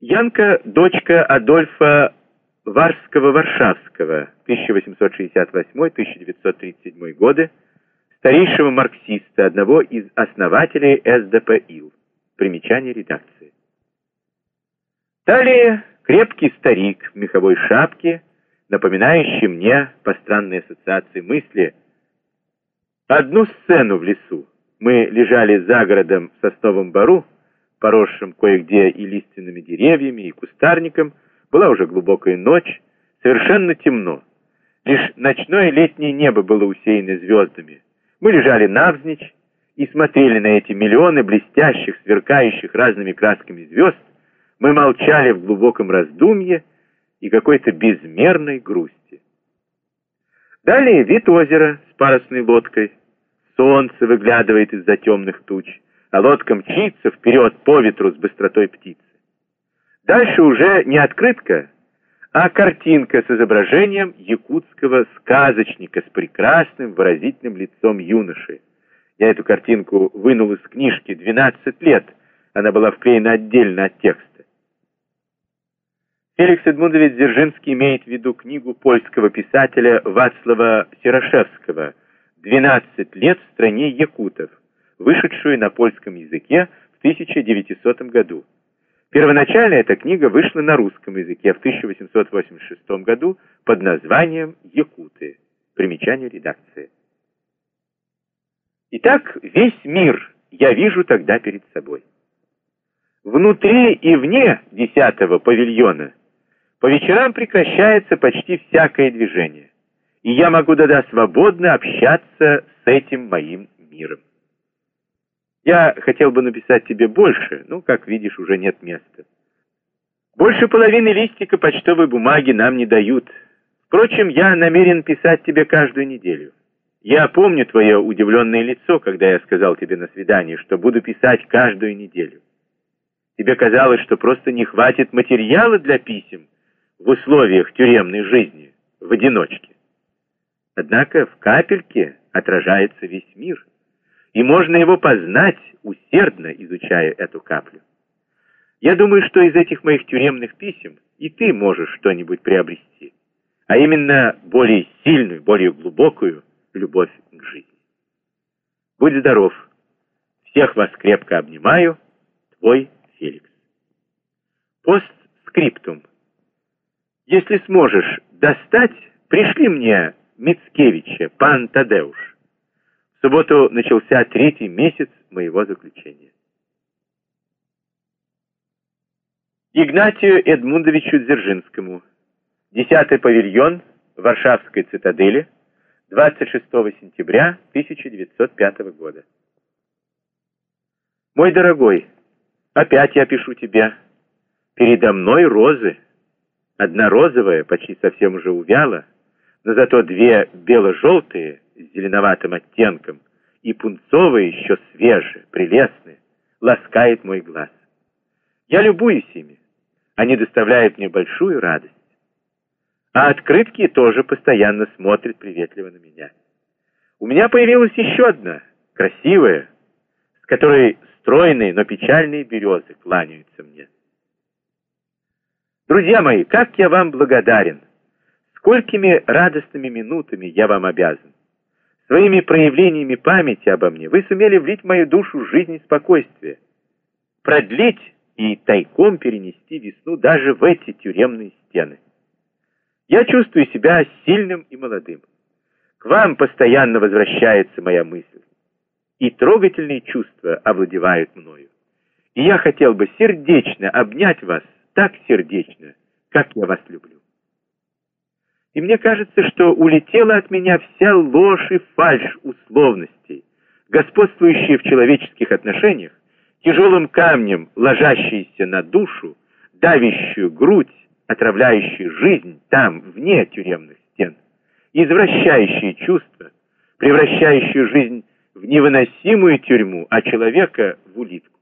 Янка – дочка Адольфа Варского-Варшавского, 1868-1937 годы, старейшего марксиста, одного из основателей СДПИЛ. Примечание редакции. Далее крепкий старик в меховой шапке, напоминающий мне по странной ассоциации мысли одну сцену в лесу. Мы лежали за городом в сосновом бару, поросшим кое-где и лиственными деревьями, и кустарником, была уже глубокая ночь, совершенно темно. Лишь ночное летнее небо было усеяно звездами. Мы лежали навзничь и смотрели на эти миллионы блестящих, сверкающих разными красками звезд. Мы молчали в глубоком раздумье и какой-то безмерной грусти. Далее вид озера с парусной лодкой. Солнце выглядывает из-за темных туч а лодка мчится вперед по ветру с быстротой птицы. Дальше уже не открытка, а картинка с изображением якутского сказочника с прекрасным выразительным лицом юноши. Я эту картинку вынул из книжки 12 лет, она была вклеена отдельно от текста. Феликс Эдмундович Дзержинский имеет в виду книгу польского писателя Вацлава Сирошевского «12 лет в стране якутов», вышедшую на польском языке в 1900 году. Первоначально эта книга вышла на русском языке в 1886 году под названием «Якуты». Примечание редакции. Итак, весь мир я вижу тогда перед собой. Внутри и вне десятого павильона по вечерам прекращается почти всякое движение, и я могу тогда свободно общаться с этим моим миром. Я хотел бы написать тебе больше, но, как видишь, уже нет места. Больше половины листика почтовой бумаги нам не дают. Впрочем, я намерен писать тебе каждую неделю. Я помню твое удивленное лицо, когда я сказал тебе на свидании, что буду писать каждую неделю. Тебе казалось, что просто не хватит материала для писем в условиях тюремной жизни, в одиночке. Однако в капельке отражается весь мир и можно его познать, усердно изучая эту каплю. Я думаю, что из этих моих тюремных писем и ты можешь что-нибудь приобрести, а именно более сильную, более глубокую любовь к жизни. Будь здоров. Всех вас крепко обнимаю. Твой Феликс. Постскриптум. Если сможешь достать, пришли мне Мицкевича, пан Тадеуш. В субботу начался третий месяц моего заключения. Игнатию Эдмундовичу Дзержинскому. Десятый павильон Варшавской цитадели. 26 сентября 1905 года. Мой дорогой, опять я пишу тебе. Передо мной розы. Одна розовая, почти совсем уже увяла, но зато две бело-желтые с зеленоватым оттенком, и пунцовые еще свежие, прелестные, ласкает мой глаз. Я любуюсь ими, они доставляют мне большую радость. А открытки тоже постоянно смотрят приветливо на меня. У меня появилась еще одна, красивая, с которой стройные, но печальные березы кланяются мне. Друзья мои, как я вам благодарен! Сколькими радостными минутами я вам обязан! Своими проявлениями памяти обо мне вы сумели влить в мою душу жизнь и спокойствие, продлить и тайком перенести весну даже в эти тюремные стены. Я чувствую себя сильным и молодым. К вам постоянно возвращается моя мысль, и трогательные чувства овладевают мною. И я хотел бы сердечно обнять вас так сердечно, как я вас люблю и мне кажется, что улетела от меня вся ложь и фальшь условностей, господствующие в человеческих отношениях, тяжелым камнем, ложащиеся на душу, давящую грудь, отравляющую жизнь там, вне тюремных стен, извращающие чувства, превращающую жизнь в невыносимую тюрьму, а человека в улитку.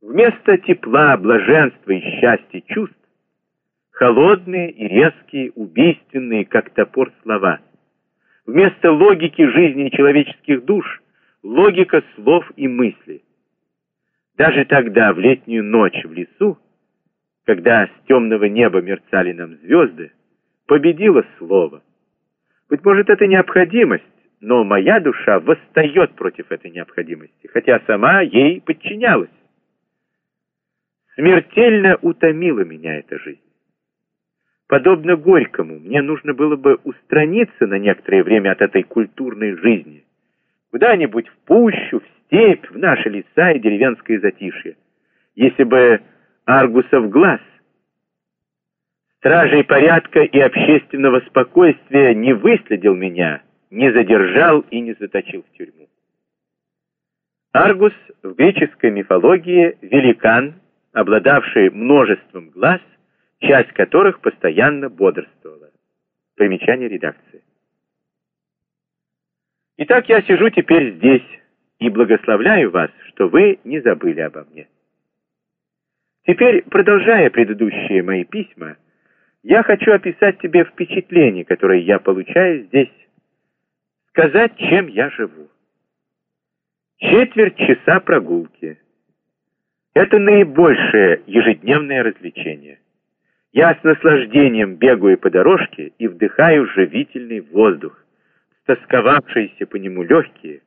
Вместо тепла, блаженства и счастья чувств холодные и резкие, убийственные, как топор слова. Вместо логики жизни человеческих душ — логика слов и мыслей. Даже тогда, в летнюю ночь в лесу, когда с темного неба мерцали нам звезды, победило слово. Быть может, это необходимость, но моя душа восстает против этой необходимости, хотя сама ей подчинялась. Смертельно утомила меня эта жизнь. Подобно Горькому, мне нужно было бы устраниться на некоторое время от этой культурной жизни, куда-нибудь в пущу, в степь, в наши леса и деревенское затишье. Если бы Аргусов глаз, стражей порядка и общественного спокойствия не выследил меня, не задержал и не заточил в тюрьму. Аргус в греческой мифологии великан, обладавший множеством глаз, часть которых постоянно бодрствовала. Примечание редакции. Итак, я сижу теперь здесь и благословляю вас, что вы не забыли обо мне. Теперь, продолжая предыдущие мои письма, я хочу описать тебе впечатление, которое я получаю здесь, сказать, чем я живу. Четверть часа прогулки. Это наибольшее ежедневное развлечение. Я с наслаждением бегаю по дорожке и вдыхаю живительный воздух, стосковавшиеся по нему легкие,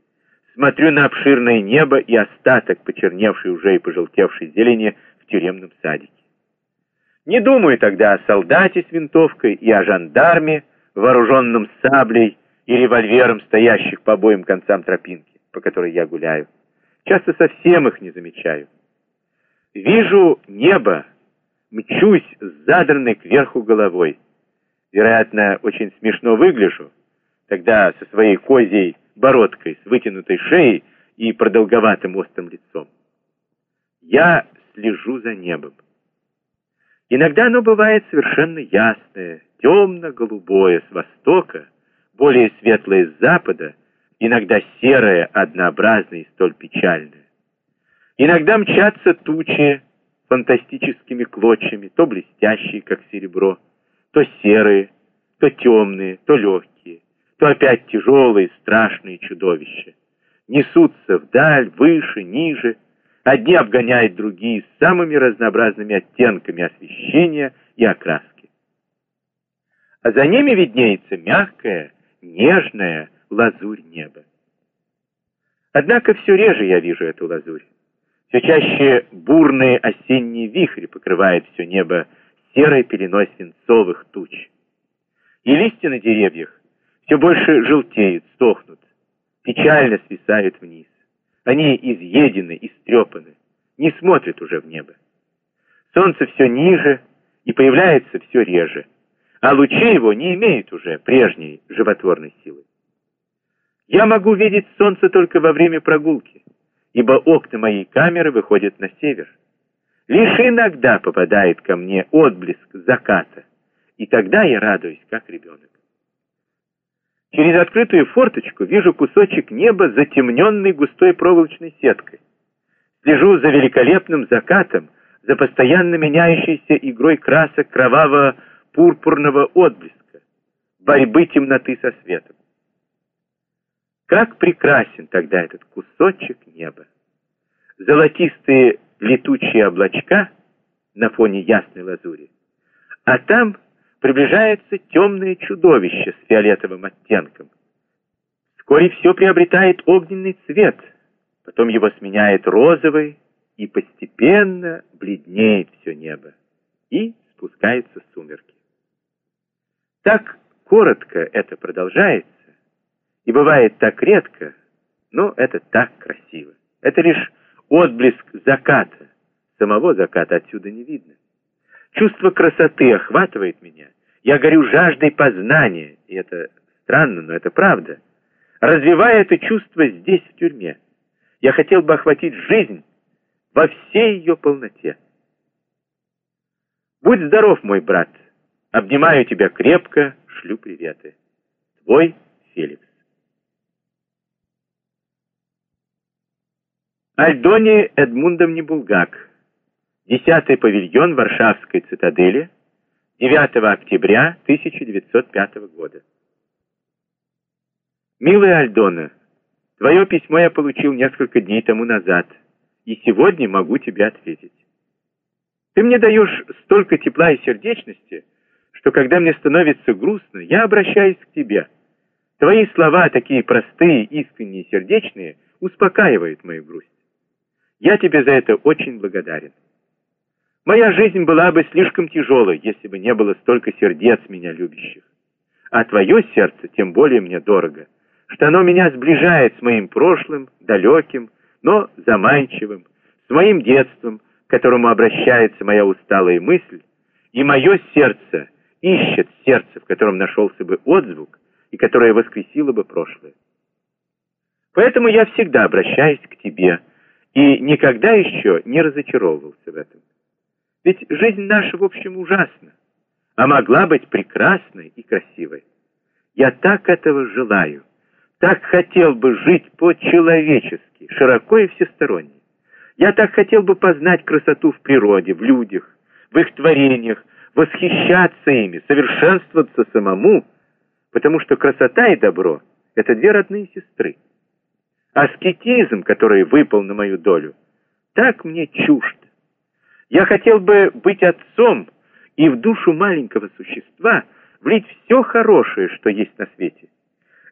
смотрю на обширное небо и остаток почерневшей уже и пожелтевшей зелени в тюремном садике. Не думаю тогда о солдате с винтовкой и о жандарме, вооруженном саблей и револьвером, стоящих по обоим концам тропинки, по которой я гуляю. Часто совсем их не замечаю. Вижу небо, мчусь с задранной кверху головой. Вероятно, очень смешно выгляжу, тогда со своей козьей бородкой, с вытянутой шеей и продолговатым острым лицом. Я слежу за небом. Иногда оно бывает совершенно ясное, темно-голубое с востока, более светлое с запада, иногда серое, однообразное и столь печальное. Иногда мчатся тучи, фантастическими клочьями, то блестящие, как серебро, то серые, то темные, то легкие, то опять тяжелые, страшные чудовища. Несутся вдаль, выше, ниже, одни обгоняют другие с самыми разнообразными оттенками освещения и окраски. А за ними виднеется мягкая, нежная лазурь неба. Однако все реже я вижу эту лазурь. Все чаще бурные осенние вихри покрывают все небо серой пеленой свинцовых туч. И листья на деревьях все больше желтеют, сохнут, печально свисают вниз. Они изъедены, истрепаны, не смотрят уже в небо. Солнце все ниже и появляется все реже, а лучи его не имеют уже прежней животворной силы. Я могу видеть солнце только во время прогулки ибо окна моей камеры выходят на север. Лишь иногда попадает ко мне отблеск заката, и тогда я радуюсь, как ребенок. Через открытую форточку вижу кусочек неба, затемненный густой проволочной сеткой. Слежу за великолепным закатом, за постоянно меняющейся игрой красок кроваво-пурпурного отблеска, борьбы темноты со светом. Как прекрасен тогда этот кусочек неба! Золотистые летучие облачка на фоне ясной лазури, а там приближается темное чудовище с фиолетовым оттенком. Вскоре все приобретает огненный цвет, потом его сменяет розовый, и постепенно бледнеет все небо, и спускаются сумерки. Так коротко это продолжается, и бывает так редко, но это так красиво. Это лишь отблеск заката. Самого заката отсюда не видно. Чувство красоты охватывает меня. Я горю жаждой познания, и это странно, но это правда. Развивая это чувство здесь, в тюрьме, я хотел бы охватить жизнь во всей ее полноте. Будь здоров, мой брат. Обнимаю тебя крепко, шлю приветы. Твой Феликс. Альдоне Эдмундовне Булгак. 10-й павильон Варшавской цитадели. 9 октября 1905 года. Милая Альдона, твое письмо я получил несколько дней тому назад и сегодня могу тебе ответить. Ты мне даешь столько тепла и сердечности, что когда мне становится грустно, я обращаюсь к тебе. Твои слова, такие простые, искренние, сердечные, успокаивают мою грусть. Я тебе за это очень благодарен. Моя жизнь была бы слишком тяжелой, если бы не было столько сердец меня любящих. А твое сердце тем более мне дорого, что оно меня сближает с моим прошлым, далеким, но заманчивым, с моим детством, к которому обращается моя усталая мысль, и мое сердце ищет сердце, в котором нашелся бы отзвук, и которое воскресило бы прошлое. Поэтому я всегда обращаюсь к тебе, и никогда еще не разочаровывался в этом. Ведь жизнь наша, в общем, ужасна, а могла быть прекрасной и красивой. Я так этого желаю, так хотел бы жить по-человечески, широко и всесторонне. Я так хотел бы познать красоту в природе, в людях, в их творениях, восхищаться ими, совершенствоваться самому, потому что красота и добро — это две родные сестры. Аскетизм, который выпал на мою долю, так мне чужд. Я хотел бы быть отцом и в душу маленького существа влить все хорошее, что есть на свете.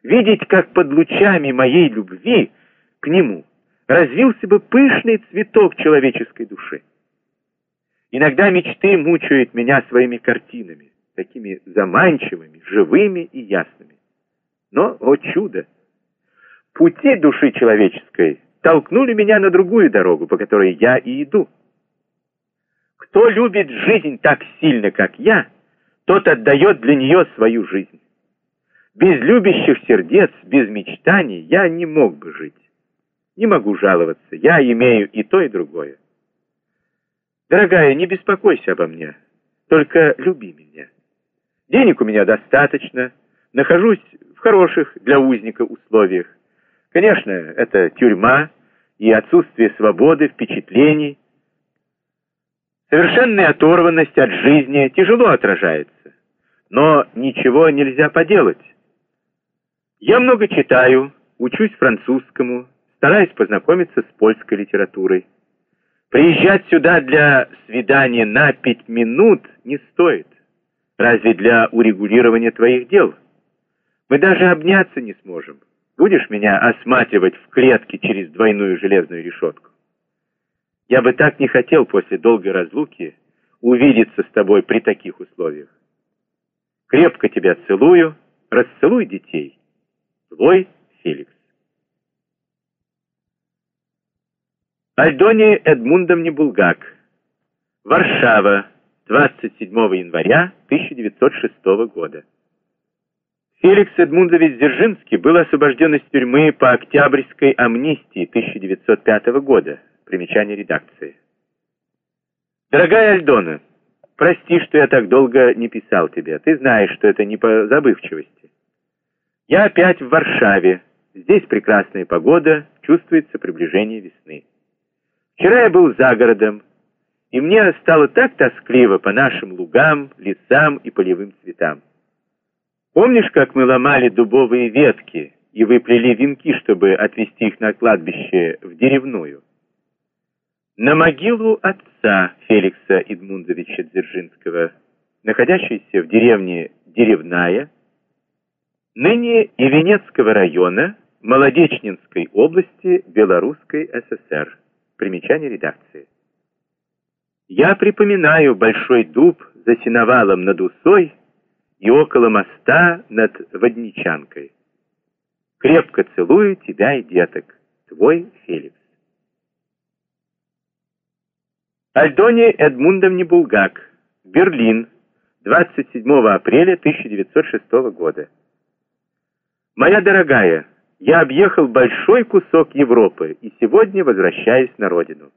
Видеть, как под лучами моей любви к нему развился бы пышный цветок человеческой души. Иногда мечты мучают меня своими картинами, такими заманчивыми, живыми и ясными. Но, о чудо! Пути души человеческой толкнули меня на другую дорогу, по которой я и иду. Кто любит жизнь так сильно, как я, тот отдает для нее свою жизнь. Без любящих сердец, без мечтаний я не мог бы жить. Не могу жаловаться, я имею и то, и другое. Дорогая, не беспокойся обо мне, только люби меня. Денег у меня достаточно, нахожусь в хороших для узника условиях. Конечно, это тюрьма и отсутствие свободы, впечатлений, Совершенная оторванность от жизни тяжело отражается, но ничего нельзя поделать. Я много читаю, учусь французскому, стараюсь познакомиться с польской литературой. Приезжать сюда для свидания на пять минут не стоит. Разве для урегулирования твоих дел? Мы даже обняться не сможем. Будешь меня осматривать в клетке через двойную железную решетку? Я бы так не хотел после долгой разлуки увидеться с тобой при таких условиях. Крепко тебя целую, расцелуй детей. Твой Феликс. Альдоне Эдмундовне Булгак. Варшава, 27 января 1906 года. Феликс Эдмундович Дзержинский был освобожден из тюрьмы по Октябрьской амнистии 1905 года. Примечание редакции. Дорогая Альдона, прости, что я так долго не писал тебе. Ты знаешь, что это не по забывчивости. Я опять в Варшаве. Здесь прекрасная погода, чувствуется приближение весны. Вчера я был за городом, и мне стало так тоскливо по нашим лугам, лесам и полевым цветам. Помнишь, как мы ломали дубовые ветки и выплели венки, чтобы отвезти их на кладбище в деревную? на могилу отца Феликса Эдмундовича Дзержинского, находящейся в деревне Деревная, ныне Ивенецкого района Молодечнинской области Белорусской ССР. Примечание редакции. Я припоминаю большой дуб за сеновалом над Усой и около моста над Водничанкой. Крепко целую тебя и деток. Твой Феликс. Альдоне Эдмундовне Булгак, Берлин, 27 апреля 1906 года. Моя дорогая, я объехал большой кусок Европы и сегодня возвращаюсь на родину.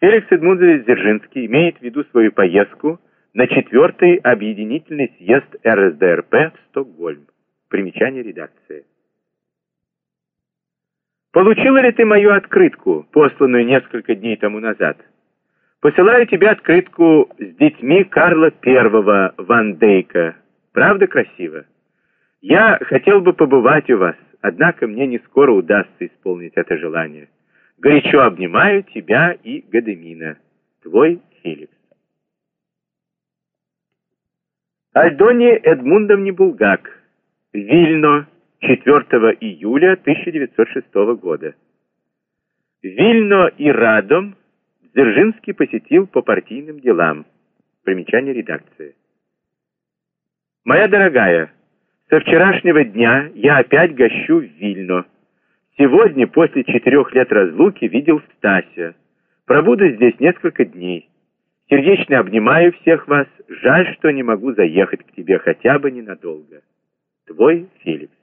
Феликс Эдмундович Дзержинский имеет в виду свою поездку на четвертый объединительный съезд РСДРП в Стокгольм. Примечание редакции. Получила ли ты мою открытку, посланную несколько дней тому назад? Посылаю тебе открытку с детьми Карла I Ван Дейка. Правда красиво? Я хотел бы побывать у вас, однако мне не скоро удастся исполнить это желание. Горячо обнимаю тебя и Гадемина. Твой Феликс. Альдоне Эдмундовне Булгак. Вильно, 4 июля 1906 года. Вильно и Радом Дзержинский посетил по партийным делам. Примечание редакции. Моя дорогая, со вчерашнего дня я опять гощу в Вильно. Сегодня, после четырех лет разлуки, видел Стася. Пробуду здесь несколько дней. Сердечно обнимаю всех вас. Жаль, что не могу заехать к тебе хотя бы ненадолго. Твой Феликс.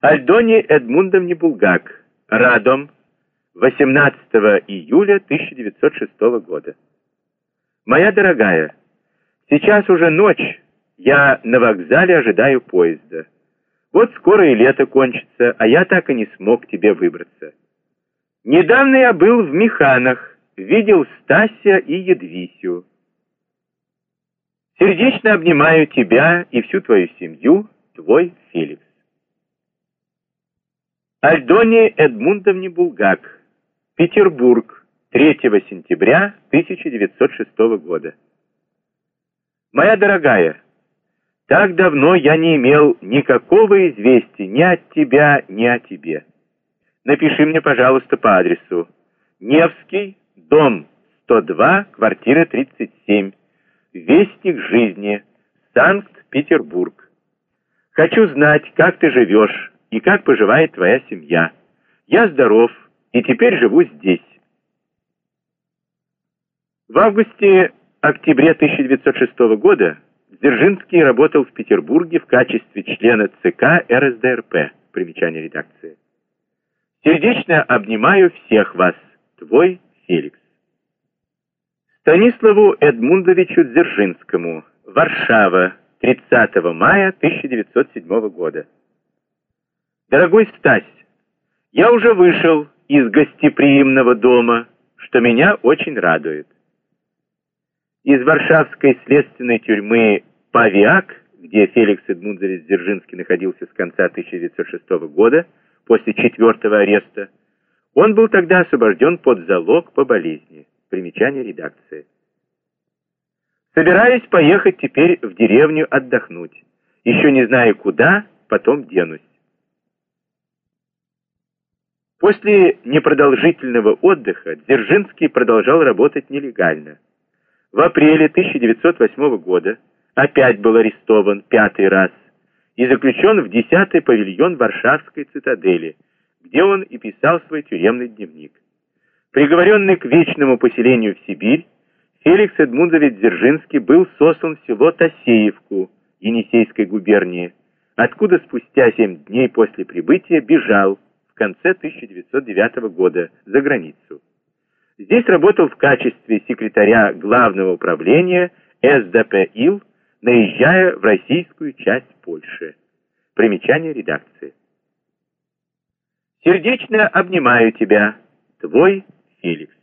Альдоне Эдмундовне Булгак. Радом. 18 июля 1906 года. Моя дорогая, сейчас уже ночь. Я на вокзале ожидаю поезда. Вот скоро и лето кончится, а я так и не смог тебе выбраться. Недавно я был в Механах, видел Стася и Едвисю. Сердечно обнимаю тебя и всю твою семью, твой Феликс. Альдоне Эдмундовне Булгак, Петербург, 3 сентября 1906 года. Моя дорогая, так давно я не имел никакого известия ни от тебя, ни о тебе. Напиши мне, пожалуйста, по адресу Невский, дом 102, квартира 37, Вестник жизни, Санкт-Петербург. Хочу знать, как ты живешь и как поживает твоя семья. Я здоров и теперь живу здесь. В августе-октябре 1906 года Дзержинский работал в Петербурге в качестве члена ЦК РСДРП. Примечание редакции. Сердечно обнимаю всех вас. Твой Феликс. Станиславу Эдмундовичу Дзержинскому. Варшава. 30 мая 1907 года. Дорогой Стась, я уже вышел из гостеприимного дома, что меня очень радует. Из Варшавской следственной тюрьмы Павиак, где Феликс Эдмундович Дзержинский находился с конца 1906 года, после четвертого ареста, он был тогда освобожден под залог по болезни. Примечание редакции. Собираюсь поехать теперь в деревню отдохнуть. Еще не знаю куда, потом денусь. После непродолжительного отдыха Дзержинский продолжал работать нелегально. В апреле 1908 года опять был арестован пятый раз и заключен в десятый павильон Варшавской цитадели, где он и писал свой тюремный дневник. Приговоренный к вечному поселению в Сибирь, Феликс Эдмундович Дзержинский был сослан в село Тасеевку Енисейской губернии, откуда спустя семь дней после прибытия бежал в конце 1909 года за границу. Здесь работал в качестве секретаря Главного управления СДП ИЛ, наезжая в российскую часть Польши. Примечание редакции. Сердечно обнимаю тебя, твой Феликс.